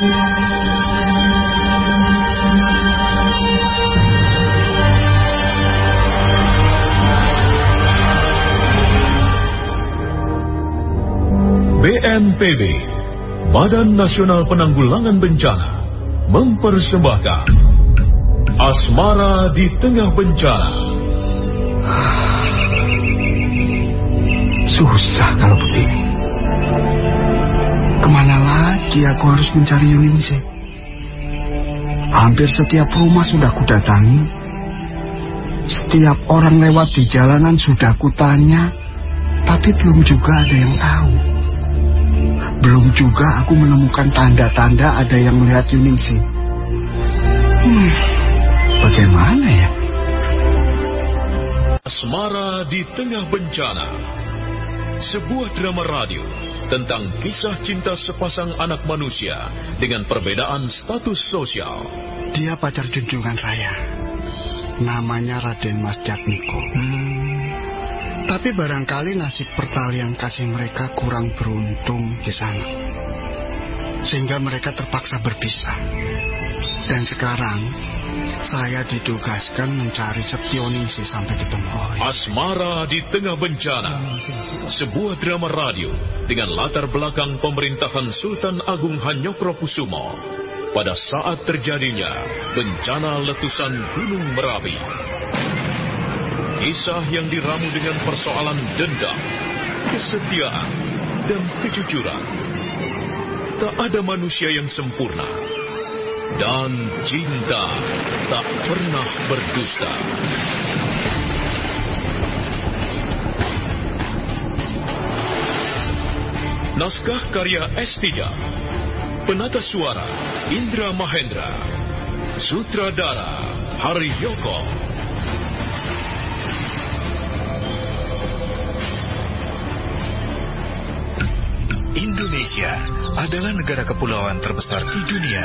BNPB, Badan Nasional Penanggulangan Bencana, mempersembahkan Asmara di Tengah Bencana. Susah kalau begini. Ke mana lagi aku harus mencari Yuningsi? Hampir setiap rumah sudah kudatangi. Setiap orang lewat di jalanan sudah kutanya, tapi belum juga ada yang tahu. Belum juga aku menemukan tanda-tanda ada yang melihat Yuningsi. Hmm, bagaimana ya? Asmara di tengah bencana. Sebuah drama radio tentang kisah cinta sepasang anak manusia dengan perbedaan status sosial. Dia pacar junjungan saya. Namanya Raden Mas Jatmiko. Hmm. Tapi barangkali nasib pertalian kasih mereka kurang beruntung di sana. Sehingga mereka terpaksa berpisah. Dan sekarang saya ditugaskan mencari Setioningsi sampai ketemu. Asmara di tengah bencana. Sebuah drama radio dengan latar belakang pemerintahan Sultan Agung Hanyokro Kusumo pada saat terjadinya bencana letusan Gunung Merapi. Kisah yang diramu dengan persoalan dendam, kesetiaan, dan kejujuran. Tak ada manusia yang sempurna. Dan cinta tak pernah berdusta. Naskah karya S3 Penata suara Indra Mahendra Sutradara Hari Yoko Indonesia adalah negara kepulauan terbesar di dunia.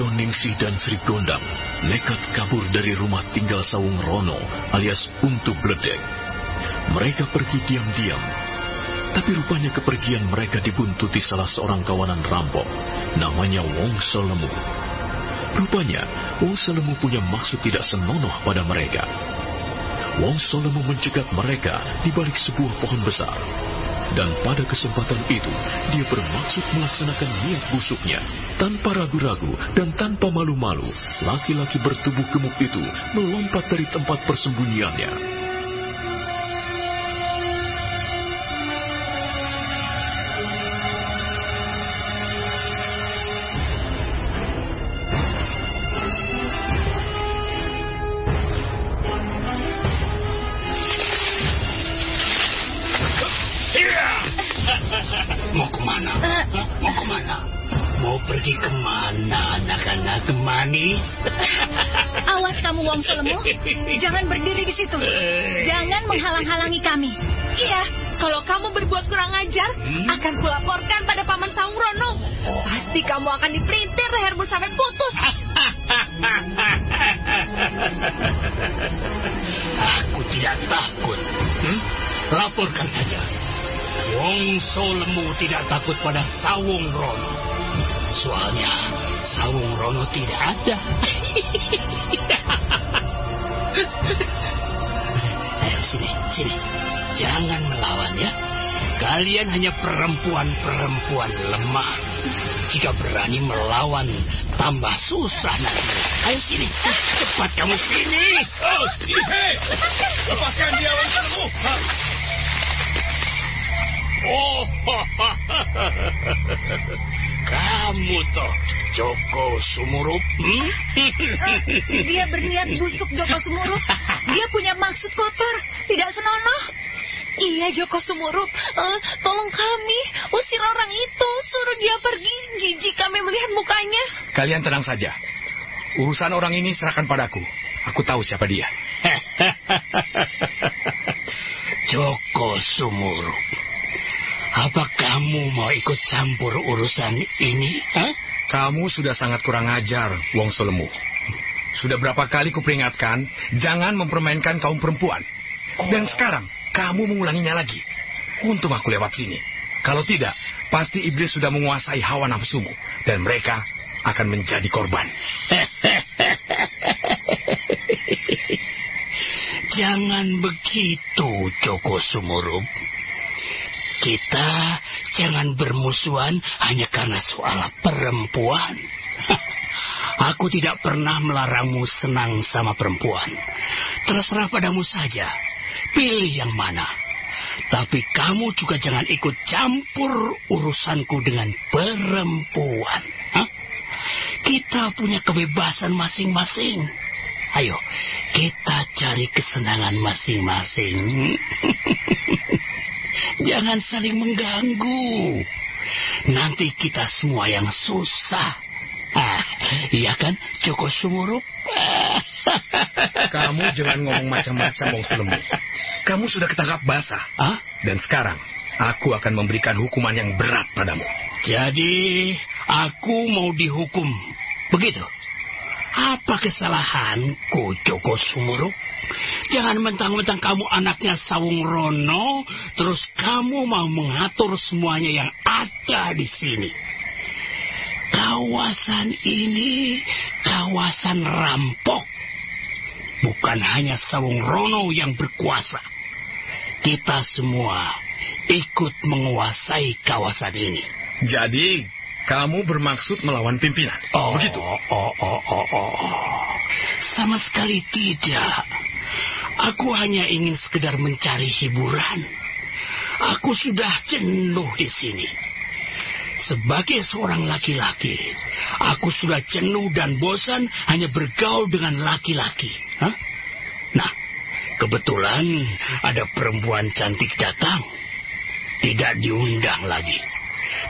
Setio Ningsih dan Sri Gondang nekat kabur dari rumah tinggal Sawung Rono alias Untu Bledek. Mereka pergi diam-diam. Tapi rupanya kepergian mereka dibuntuti salah seorang kawanan rampok. Namanya Wong Solemu. Rupanya Wong Solemu punya maksud tidak senonoh pada mereka. Wong Solemu mencegat mereka di balik sebuah pohon besar. Dan pada kesempatan itu, dia bermaksud melaksanakan niat busuknya. Tanpa ragu-ragu dan tanpa malu-malu, laki-laki bertubuh gemuk itu melompat dari tempat persembunyiannya. Jangan berdiri di situ. Jangan menghalang-halangi kami. Iya, kalau kamu berbuat kurang ajar, hmm? akan kulaporkan pada Paman Saungrono. Pasti kamu akan dipelintir lehermu sampai putus. Aku tidak takut. Hmm? Laporkan saja. Wongso lemu tidak takut pada Sawung Rono. Soalnya Sawung Rono tidak ada. Ayo sini, sini. Jangan melawan ya. Kalian hanya perempuan-perempuan lemah. Jika berani melawan, tambah susah nanti. Ayo sini, cepat kamu sini. Oh, hei, lepaskan dia wanitamu. Oh, kamu toh Joko Sumurup? Hmm? Uh, dia berniat busuk Joko Sumurup. Dia punya maksud kotor, tidak senonoh. Iya Joko Sumurup, uh, tolong kami, usir orang itu, suruh dia pergi. Jijik kami melihat mukanya. Kalian tenang saja. Urusan orang ini serahkan padaku. Aku tahu siapa dia. Joko Sumurup. Apa kamu mau ikut campur urusan ini? Hah? Kamu sudah sangat kurang ajar, Wong Solemu. Sudah berapa kali kuperingatkan, jangan mempermainkan kaum perempuan. Dan sekarang, kamu mengulanginya lagi. Untung aku lewat sini. Kalau tidak, pasti iblis sudah menguasai hawa nafsumu. Dan mereka akan menjadi korban. Jangan begitu, Joko Sumurup. Kita jangan bermusuhan hanya karena soal perempuan. Aku tidak pernah melarangmu senang sama perempuan. Terserah padamu saja. Pilih yang mana. Tapi kamu juga jangan ikut campur urusanku dengan perempuan. Kita punya kebebasan masing-masing. Ayo, kita cari kesenangan masing-masing. Jangan saling mengganggu. Nanti kita semua yang susah. Ah, iya kan, Joko Sumurup? Kamu jangan ngomong macam-macam, Bong Selemu. Kamu sudah ketangkap basah. Ah? Dan sekarang, aku akan memberikan hukuman yang berat padamu. Jadi, aku mau dihukum. Begitu? Apa kesalahanku, Joko Sumurup? Jangan mentang-mentang kamu anaknya Sawung Rono, terus kamu mau mengatur semuanya yang ada di sini. Kawasan ini kawasan rampok. Bukan hanya Sawung Rono yang berkuasa. Kita semua ikut menguasai kawasan ini. Jadi, kamu bermaksud melawan pimpinan? Oh, Begitu? Oh, oh, oh, oh, oh. Sama sekali tidak. Aku hanya ingin sekedar mencari hiburan. Aku sudah jenuh di sini. Sebagai seorang laki-laki, aku sudah jenuh dan bosan hanya bergaul dengan laki-laki. Nah, kebetulan ada perempuan cantik datang. Tidak diundang lagi.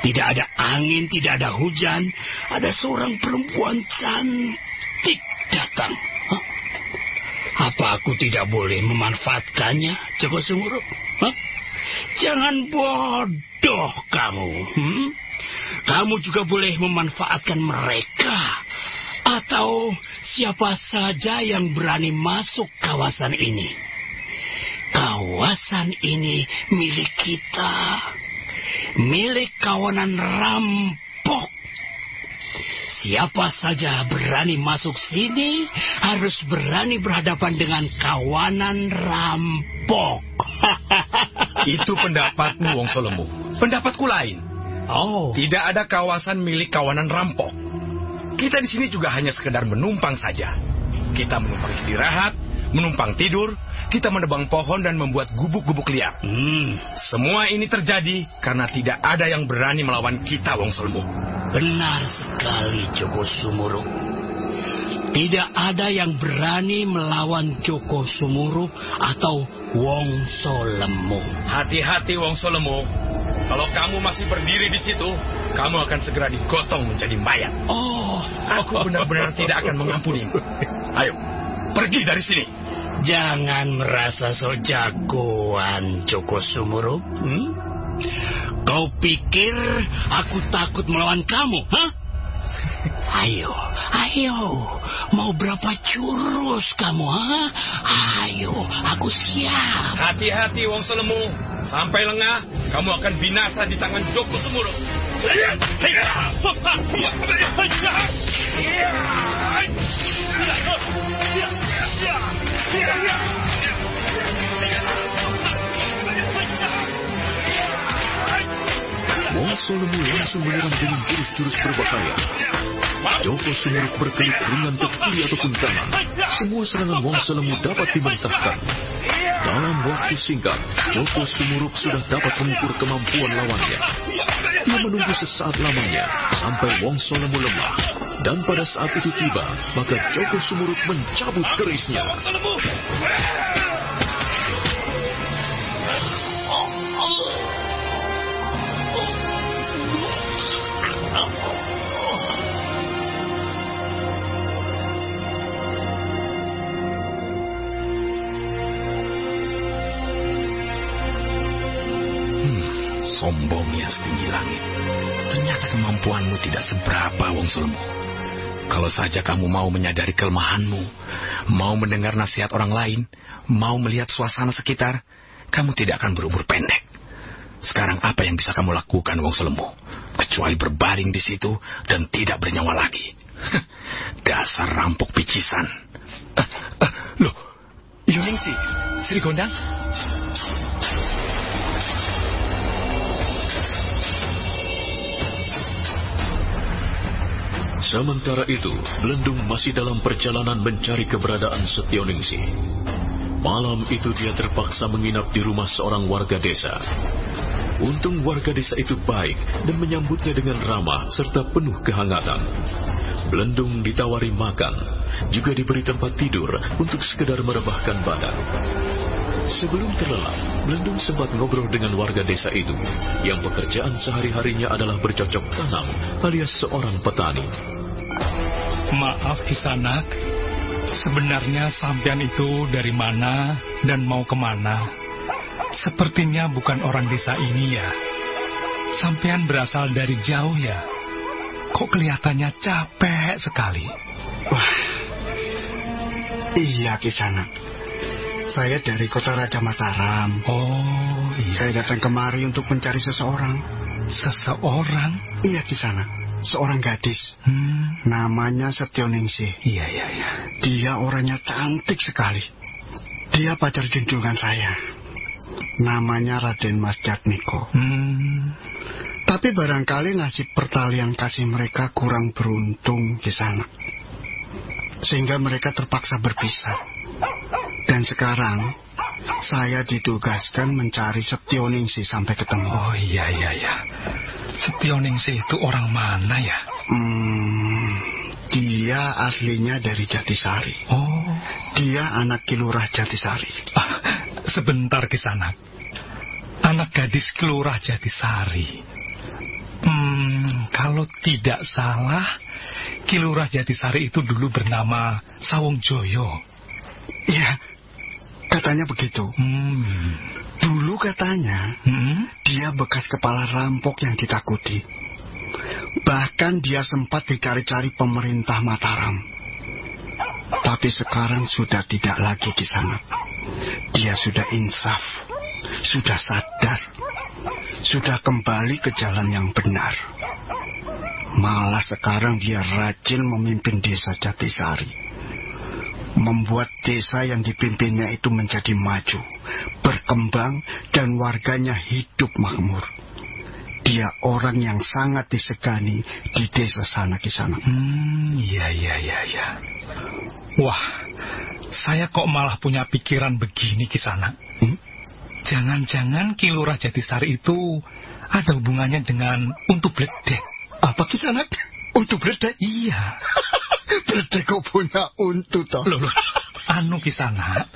Tidak ada angin, tidak ada hujan. Ada seorang perempuan cantik datang. Hah? Apa aku tidak boleh memanfaatkannya, Joko? Hah? Jangan bodoh kamu. Hmm? Kamu juga boleh memanfaatkan mereka. Atau siapa saja yang berani masuk kawasan ini. Kawasan ini milik kita milik kawanan rampok. Siapa saja berani masuk sini harus berani berhadapan dengan kawanan rampok. Itu pendapatmu, Wong Solemu. Pendapatku lain. Oh, Tidak ada kawasan milik kawanan rampok. Kita di sini juga hanya sekedar menumpang saja. Kita menumpang istirahat, menumpang tidur, kita menebang pohon dan membuat gubuk-gubuk liar. hmm, Semua ini terjadi karena tidak ada yang berani melawan kita, Wong Solemu. benar sekali Joko Sumuruk. Tidak ada yang berani melawan Joko Sumuruk atau Wong Solemu. Hati-hati, Wong Solemu. Kalau kamu masih berdiri di situ, kamu akan segera digotong menjadi mayat. Oh, Aku benar-benar tidak akan mengampunimu. Ayo, pergi dari sini. Jangan merasa so jagoan, Joko Sumuruk. Hmm? Kau pikir aku takut melawan kamu, hah? Ayo, ayo. Mau berapa jurus kamu, ha? Ayo, aku siap. Hati-hati, Wong Selemu. Sampai lengah, kamu akan binasa di tangan Joko Sumuruk. Wong Solemu langsung menyerang dengan jurus-jurus berbahaya. Joko Sumuruk berkelit ringan ke ataupun kanan. Semua serangan Wong Solemu dapat dimentahkan. Dalam waktu singkat, Joko Sumuruk sudah dapat mengukur kemampuan lawannya. Dia menunggu sesaat lamanya sampai Wong Solemu lemah. Dan pada saat itu tiba, maka Joko Sumuruk mencabut kerisnya. Hmm, sombongnya setinggi langit. Ternyata kemampuanmu tidak seberapa, Wong Selemu. Kalau saja kamu mau menyadari kelemahanmu, mau mendengar nasihat orang lain, mau melihat suasana sekitar, kamu tidak akan berumur pendek. Sekarang apa yang bisa kamu lakukan, Wong Selemu? Kecuali berbaring di situ dan tidak bernyawa lagi. Dasar rampok picisan. Eh, eh, loh, Yuningsi, Sri Gondang? Sementara itu, Belendung masih dalam perjalanan mencari keberadaan Setioningsi. Malam itu dia terpaksa menginap di rumah seorang warga desa. Untung warga desa itu baik dan menyambutnya dengan ramah serta penuh kehangatan. Belendung ditawari makan, juga diberi tempat tidur untuk sekedar merebahkan badan. Sebelum terlelap, Belendung sempat ngobrol dengan warga desa itu, yang pekerjaan sehari-harinya adalah bercocok tanam alias seorang petani. Maaf Kisanak, sebenarnya sampean itu dari mana dan mau ke mana? Sepertinya bukan orang desa ini ya. Sampean berasal dari jauh ya. Kok kelihatannya capek sekali? Wah, iya Kisanak. Saya dari kota Raja Mataram. Oh, iya. Saya datang kemari untuk mencari seseorang. Seseorang? Iya Kisanak, seorang gadis. Hmm, Namanya Setioningsi. iya, iya, iya. Dia orangnya cantik sekali. Dia pacar junjungan saya. Namanya Raden Mas Jatmiko. Hmm, Tapi barangkali nasib pertalian kasih mereka kurang beruntung di sana. Sehingga mereka terpaksa berpisah. Dan sekarang saya ditugaskan mencari Setioningsi sampai ketemu. oh iya, iya, iya. Setioningsi itu orang mana ya? Hmm, dia aslinya dari Jatisari. Oh, Dia anak kilurah Jatisari. ah, sebentar Kisanak. Anak gadis kelurah Jatisari. Hmm, kalau tidak salah, Kilurah Jatisari itu dulu bernama Sawung Joyo. Iya, katanya begitu. Hmm, Dulu katanya hmm, dia bekas kepala rampok yang ditakuti. Bahkan dia sempat dicari-cari pemerintah Mataram. Tapi sekarang sudah tidak lagi di sana. Dia sudah insaf, sudah sadar, sudah kembali ke jalan yang benar. Malah sekarang dia rajin memimpin desa Jatisari. Membuat desa yang dipimpinnya itu menjadi maju, berkembang, dan warganya hidup makmur. Dia orang yang sangat disegani di desa sana sana. Hmm, iya, iya, iya, iya. Wah, saya kok malah punya pikiran begini Kisana. Hmm? Jangan-jangan Kilurah Jatisari itu ada hubungannya dengan untuk bledek. Apa kisanak? Untuk bledek? Iya. bledek kok punya untuk toh? Loh, loh. Anu Kisana,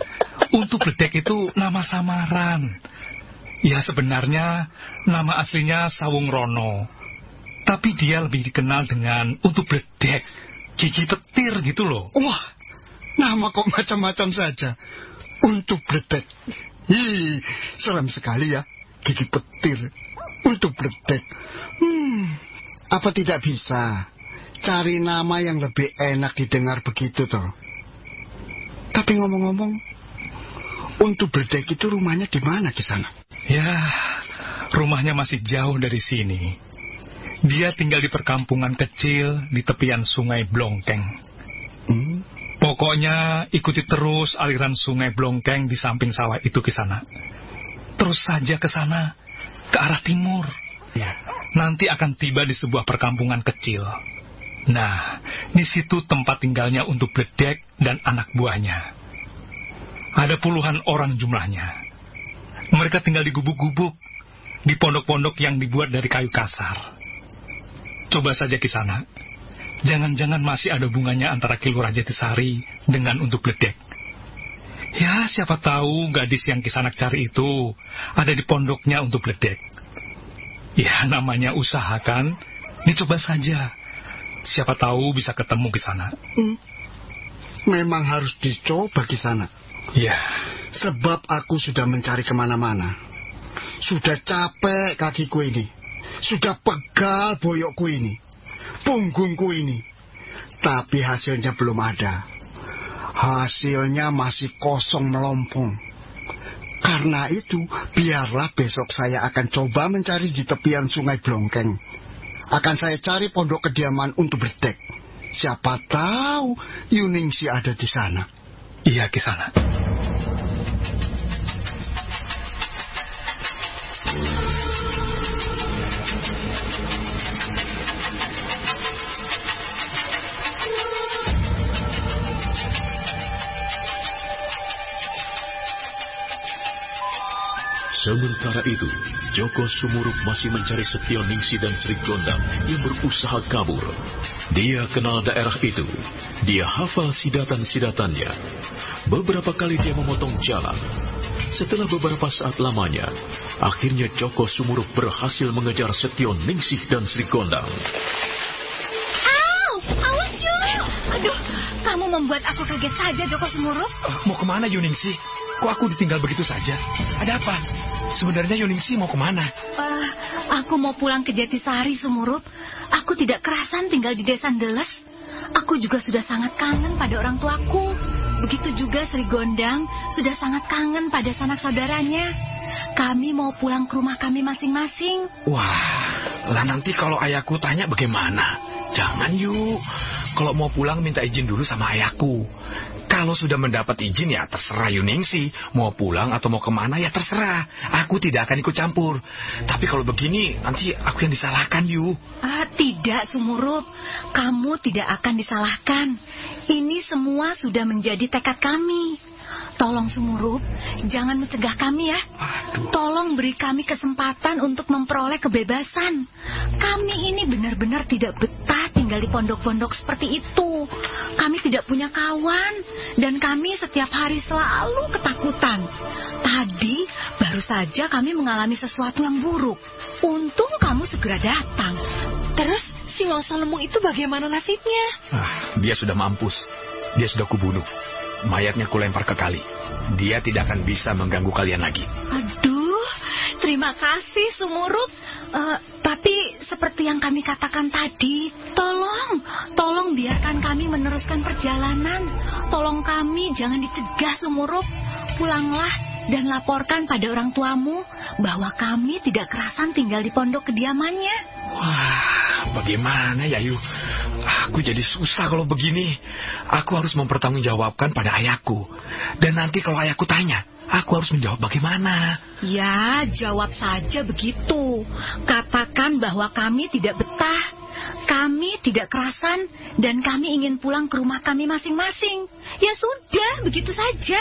untuk bledek itu nama samaran. Ya sebenarnya nama aslinya Sawung Rono. Tapi dia lebih dikenal dengan untuk bledek. Gigi petir gitu loh. Wah, nama kok macam-macam saja. Untuk bledek. Hi, serem sekali ya. Gigi petir. Untuk bledek. Hmm, apa tidak bisa cari nama yang lebih enak didengar begitu toh? Tapi ngomong-ngomong, untuk bledek itu rumahnya di mana di sana? Ya, rumahnya masih jauh dari sini. Dia tinggal di perkampungan kecil di tepian sungai Blongkeng. Hmm? Pokoknya ikuti terus aliran sungai Blongkeng di samping sawah itu ke sana. Terus saja ke sana, ke arah timur. Ya. Nanti akan tiba di sebuah perkampungan kecil. Nah, di situ tempat tinggalnya untuk Bledek dan anak buahnya. Ada puluhan orang jumlahnya. Mereka tinggal di gubuk-gubuk, di pondok-pondok yang dibuat dari kayu kasar. Coba saja ke sana. Jangan-jangan masih ada hubungannya antara Kilurah Jatisari dengan untuk Bledek. Ya, siapa tahu gadis yang Kisanak cari itu ada di pondoknya untuk Bledek. Ya, namanya usaha kan. Dicoba saja. Siapa tahu bisa ketemu ke sana. Hmm. Memang harus dicoba di sana. Ya, Sebab aku sudah mencari ke mana-mana. Sudah capek kakiku ini. Sudah pegal boyokku ini. Punggungku ini. Tapi hasilnya belum ada. Hasilnya masih kosong melompong. Karena itu, biarlah besok saya akan coba mencari di tepian sungai Blongkeng. Akan saya cari pondok kediaman untuk berdek. Siapa tahu Yuningsi ada di sana. iya ke Sementara itu, Joko Sumurup masih mencari Setio Ningsi dan Sri Gondang yang berusaha kabur. Dia kenal daerah itu. Dia hafal sidatan-sidatannya. Beberapa kali dia memotong jalan. Setelah beberapa saat lamanya, akhirnya Joko Sumurup berhasil mengejar Setio Ningsih dan Sri Gondang. Au! Awas! Aduh, kamu membuat aku kaget saja, Joko Sumurup. Eh, mau ke mana Yuningsi? Kok aku ditinggal begitu saja? Ada apa? Sebenarnya Yuningsi mau ke mana? Eh, aku mau pulang ke Jatisari, Sumurup. Aku tidak kerasan tinggal di desa Ndeles. Aku juga sudah sangat kangen pada orang tuaku. Begitu juga Sri Gondang sudah sangat kangen pada sanak saudaranya. Kami mau pulang ke rumah kami masing-masing. Wah, lah nanti kalau ayahku tanya bagaimana? Jangan yuk. Kalau mau pulang minta izin dulu sama ayahku. Kalau sudah mendapat izin ya terserah Yuningsi. Mau pulang atau mau ke mana ya terserah. Aku tidak akan ikut campur. Tapi kalau begini nanti aku yang disalahkan yuk. Ah, tidak, Sumurup. Kamu tidak akan disalahkan. Ini semua sudah menjadi tekad kami. Tolong Sumurup, jangan mencegah kami ya. Aduh. Tolong beri kami kesempatan untuk memperoleh kebebasan. Kami ini benar-benar tidak betah tinggal di pondok-pondok seperti itu. Kami tidak punya kawan dan kami setiap hari selalu ketakutan. Tadi baru saja kami mengalami sesuatu yang buruk. Untung kamu segera datang. Terus si Solemu itu bagaimana nasibnya? Ah, dia sudah mampus. Dia sudah kubunuh. Mayatnya kulempar ke kali. Dia tidak akan bisa mengganggu kalian lagi. Aduh, terima kasih Sumurup. Eh, tapi seperti yang kami katakan tadi, tolong, tolong biarkan kami meneruskan perjalanan. Tolong kami jangan dicegah Sumurup. Pulanglah, dan laporkan pada orang tuamu bahwa kami tidak kerasan tinggal di pondok kediamannya. Wah, bagaimana ya, Yu? Aku jadi susah kalau begini. Aku harus mempertanggungjawabkan pada ayahku. Dan nanti kalau ayahku tanya, aku harus menjawab bagaimana. Ya, jawab saja begitu. Katakan bahwa kami tidak betah. Kami tidak kerasan dan kami ingin pulang ke rumah kami masing-masing. Ya sudah, begitu saja.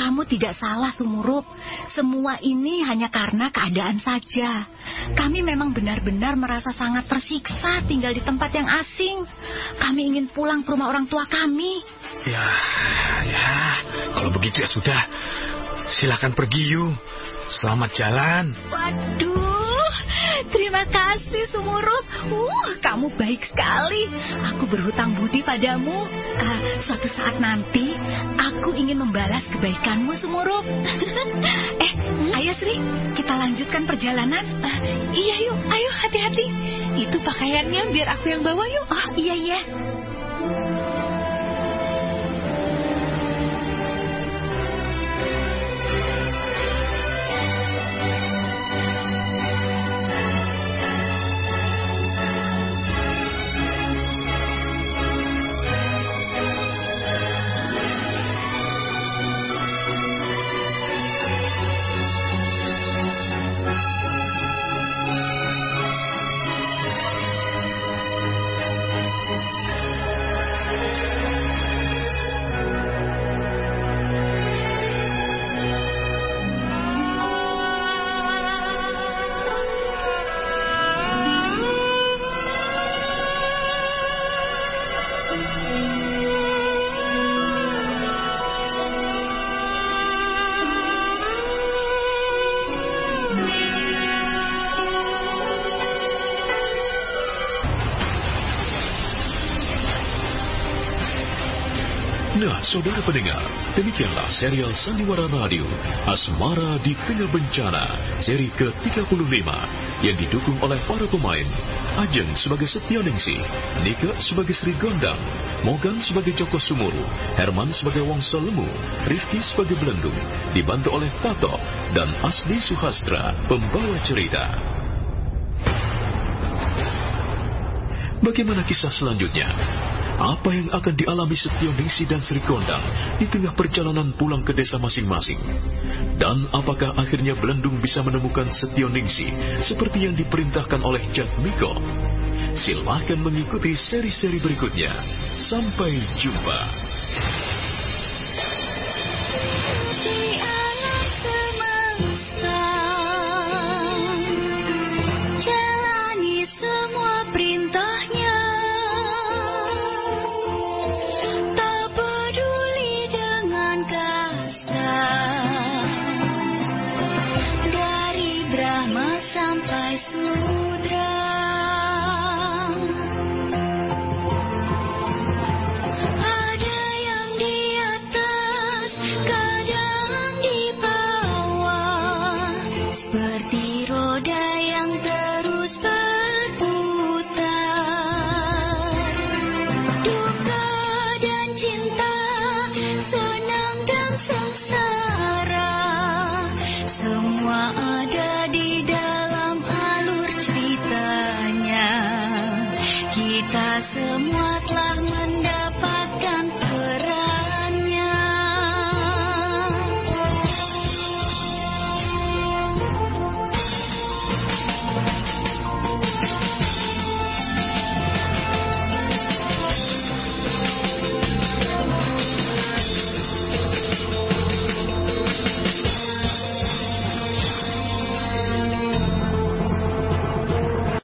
Kamu tidak salah, Sumurup. Semua ini hanya karena keadaan saja. Kami memang benar-benar merasa sangat tersiksa tinggal di tempat yang asing. Kami ingin pulang ke rumah orang tua kami. Ya, ya, kalau begitu ya sudah. Silakan pergi, Yu. Selamat jalan. Waduh, terima kasih Sumurup. Uh, kamu baik sekali. Aku berhutang budi padamu. Uh, suatu saat nanti, aku ingin membalas kebaikanmu Sumurup. eh, ayo Sri, kita lanjutkan perjalanan. Uh, iya yuk, ayo hati-hati. Itu pakaiannya biar aku yang bawa yuk. Oh iya iya. Nah, saudara pendengar, demikianlah serial Sandiwara Radio Asmara di Tengah Bencana seri ke-35 yang didukung oleh para pemain Ajeng sebagai Setioningsi, Nika sebagai Sri Gondang, Mogan sebagai Joko Sumuru, Herman sebagai Wongso Lemu, Rifki sebagai Belendung, dibantu oleh Tato dan Asli Suhastra, pembawa cerita. Bagaimana kisah selanjutnya? Apa yang akan dialami Setioningsi dan Sri Gondang di tengah perjalanan pulang ke desa masing-masing? Dan apakah akhirnya Belendung bisa menemukan Setioningsi seperti yang diperintahkan oleh Jatmiko? Silahkan mengikuti seri-seri berikutnya. Sampai jumpa. Di